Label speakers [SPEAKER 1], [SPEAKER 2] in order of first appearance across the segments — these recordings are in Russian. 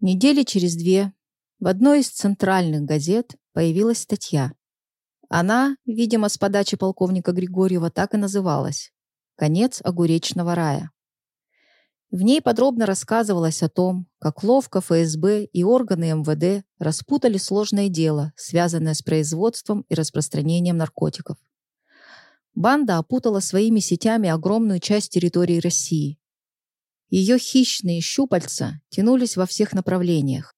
[SPEAKER 1] Недели через две в одной из центральных газет появилась статья. Она, видимо, с подачи полковника Григорьева так и называлась «Конец огуречного рая». В ней подробно рассказывалось о том, как ловко ФСБ и органы МВД распутали сложное дело, связанное с производством и распространением наркотиков. Банда опутала своими сетями огромную часть территории России. Ее хищные щупальца тянулись во всех направлениях.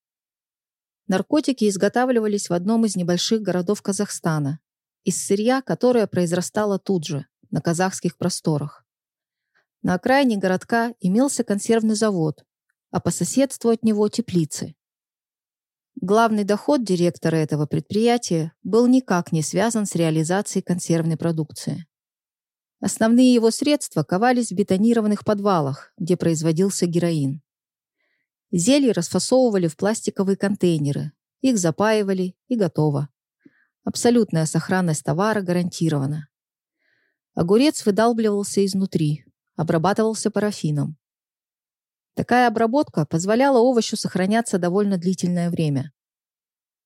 [SPEAKER 1] Наркотики изготавливались в одном из небольших городов Казахстана, из сырья, которое произрастало тут же, на казахских просторах. На окраине городка имелся консервный завод, а по соседству от него теплицы. Главный доход директора этого предприятия был никак не связан с реализацией консервной продукции. Основные его средства ковались в бетонированных подвалах, где производился героин. Зелье расфасовывали в пластиковые контейнеры, их запаивали и готово. Абсолютная сохранность товара гарантирована. Огурец выдалбливался изнутри, обрабатывался парафином. Такая обработка позволяла овощу сохраняться довольно длительное время.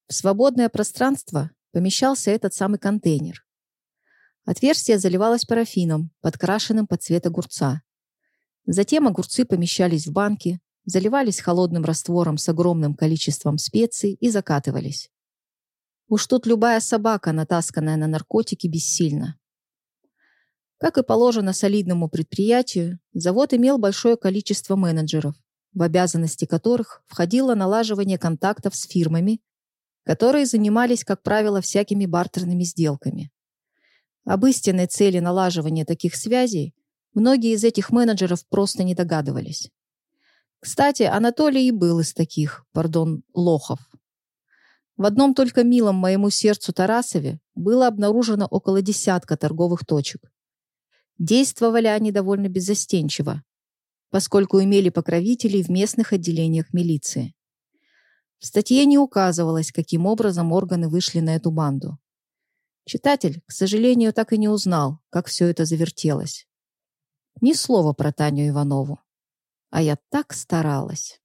[SPEAKER 1] В свободное пространство помещался этот самый контейнер. Отверстие заливалось парафином, подкрашенным под цвет огурца. Затем огурцы помещались в банки, заливались холодным раствором с огромным количеством специй и закатывались. Уж тут любая собака, натасканная на наркотики, бессильна. Как и положено солидному предприятию, завод имел большое количество менеджеров, в обязанности которых входило налаживание контактов с фирмами, которые занимались, как правило, всякими бартерными сделками. Об истинной цели налаживания таких связей многие из этих менеджеров просто не догадывались. Кстати, Анатолий и был из таких, пардон, лохов. В одном только милом моему сердцу Тарасове было обнаружено около десятка торговых точек. Действовали они довольно беззастенчиво, поскольку имели покровителей в местных отделениях милиции. В статье не указывалось, каким образом органы вышли на эту банду. Читатель, к сожалению, так и не узнал, как все это завертелось. Ни слова про Таню Иванову. А я так старалась.